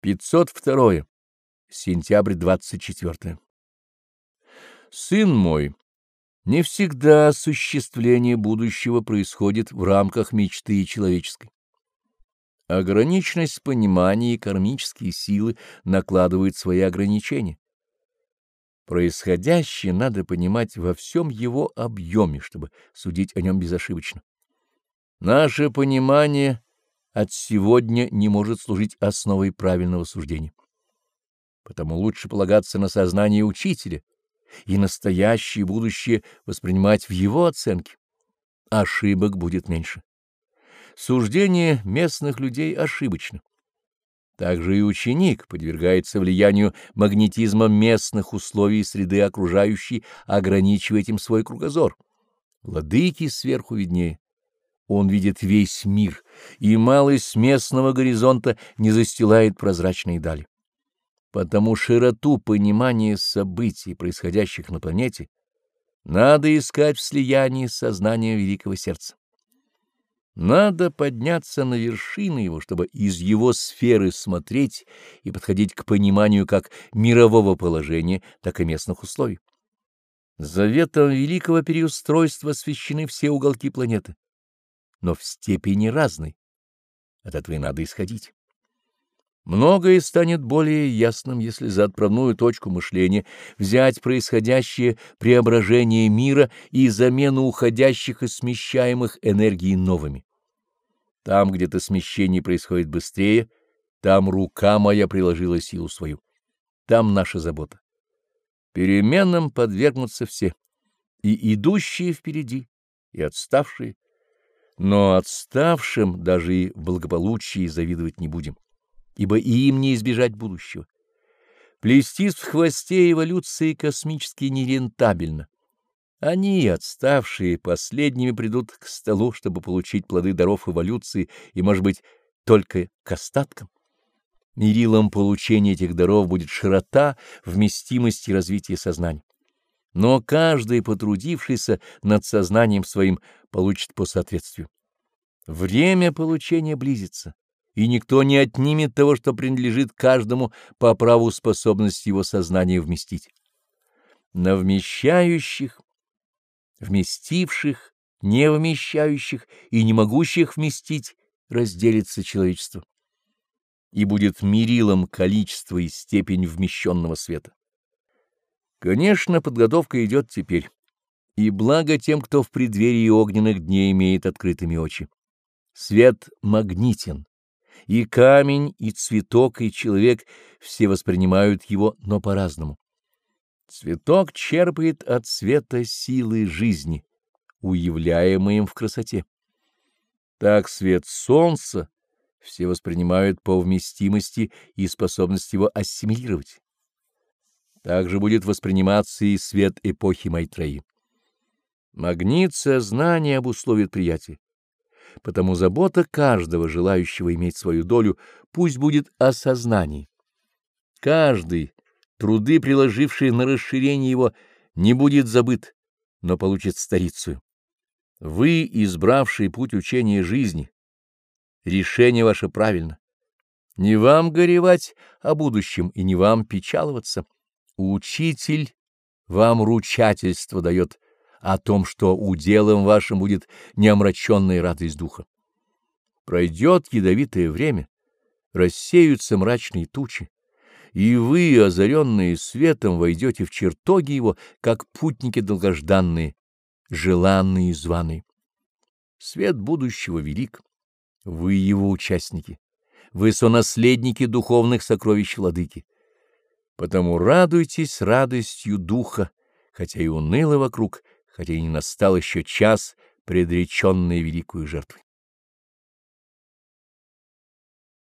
502. Сентябрь 24. Сын мой, не всегда осуществление будущего происходит в рамках мечты человеческой. Ограниченность понимания и кармические силы накладывают свои ограничения. Происходящее надо понимать во всем его объеме, чтобы судить о нем безошибочно. Наше понимание от сегодня не может служить основой правильного суждения. Потому лучше полагаться на сознание учителя и настоящее будущее воспринимать в его оценке. Ошибок будет меньше. Суждение местных людей ошибочно. Также и ученик подвергается влиянию магнетизма местных условий среды окружающей, ограничивая этим свой кругозор. Владыки сверху виднее. Он видит весь мир, и малость местного горизонта не застилает прозрачные дали. Потому широту понимания событий, происходящих на планете, надо искать в слиянии сознания великого сердца. Надо подняться на вершины его, чтобы из его сферы смотреть и подходить к пониманию как мирового положения, так и местных условий. Заветом великого переустройства освещены все уголки планеты но в степени разной. От этого и надо исходить. Многое станет более ясным, если за отправную точку мышления взять происходящее преображение мира и замену уходящих и смещаемых энергий новыми. Там, где-то смещение происходит быстрее, там рука моя приложила силу свою. Там наша забота. Переменам подвергнутся все, и идущие впереди, и отставшие, но отставшим даже и в благополучии завидовать не будем, ибо и им не избежать будущего. Плестись в хвосте эволюции космически нерентабельно. Они, отставшие, последними придут к столу, чтобы получить плоды даров эволюции и, может быть, только к остаткам. Мерилом получения этих даров будет широта, вместимость и развитие сознания но каждый, потрудившийся над сознанием своим, получит по соответствию. Время получения близится, и никто не отнимет того, что принадлежит каждому по праву способности его сознания вместить. На вмещающих, вместивших, не вмещающих и не могущих вместить разделится человечество, и будет мерилом количество и степень вмещенного света. Конечно, подготовка идет теперь, и благо тем, кто в преддверии огненных дней имеет открытыми очи. Свет магнитен, и камень, и цветок, и человек все воспринимают его, но по-разному. Цветок черпает от света силы жизни, уявляемой им в красоте. Так свет солнца все воспринимают по вместимости и способности его ассимилировать. Также будет восприниматься и свет эпохи Майтреи. Магнит сознания обусловит приятие. Потому забота каждого, желающего иметь свою долю, пусть будет о сознании. Каждый, труды, приложившие на расширение его, не будет забыт, но получит старицу. Вы, избравшие путь учения жизни, решение ваше правильно. Не вам горевать о будущем и не вам печаловаться. Учитель вам ручательство дает о том, что уделом вашим будет неомраченная радость духа. Пройдет ядовитое время, рассеются мрачные тучи, и вы, озаренные светом, войдете в чертоги его, как путники долгожданные, желанные и званые. Свет будущего велик, вы его участники, вы сонаследники духовных сокровищ владыки. Потому радуйтесь радостью духа, хотя и уныло вокруг, хотя и не настал еще час, предреченный великую жертвой.